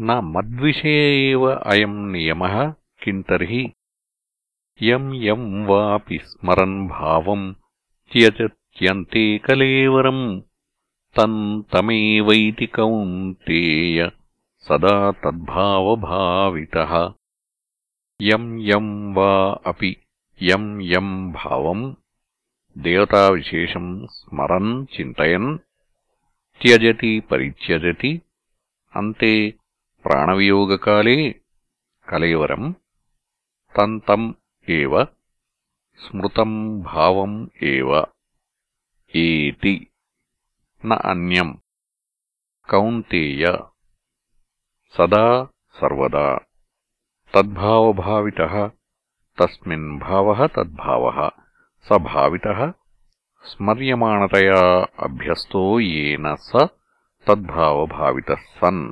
न मद्विषय एव अयम् नियमः किम् तर्हि? यम् यम् वापि स्मरन् भावम् त्यजत्यन्ते कलेवरम् तम् तमेवैति कौन्तेय सदा तद्भावभावितः। यम् यम् वा अपि यम् यम् भावम् देवताविशेषम् स्मरन् चिन्तयन् त्यजति परित्यजति अन्ते प्राणवियोगकाले कलेवरम् तम् तम् एव स्मृतम् भावम् एव एति न अन्यम् कौन्तेय सदा सर्वदा तद्भावभावितः तस्मिन् भावः तद्भावः स भावितः स्मर्यमाणतया अभ्यस्तो येन स तद्भावभावितः सन्